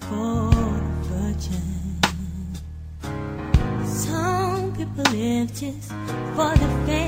for the. Some people live just for the fame.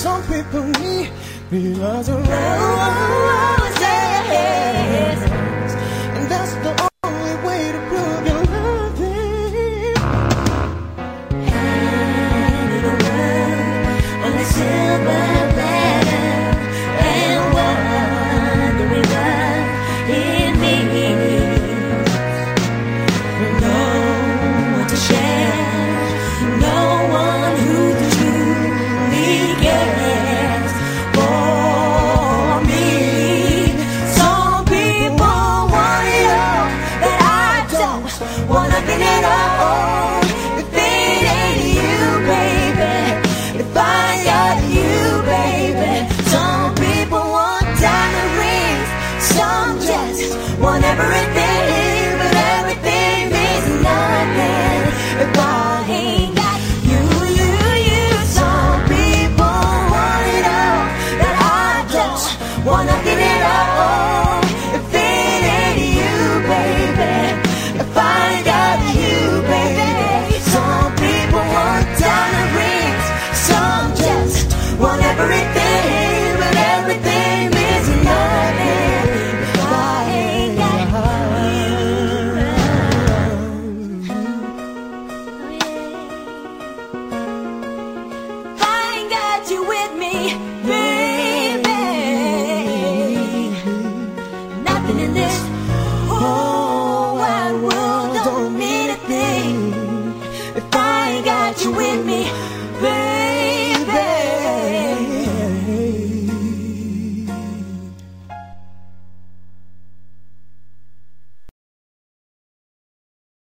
Some people need because of Roses. Some people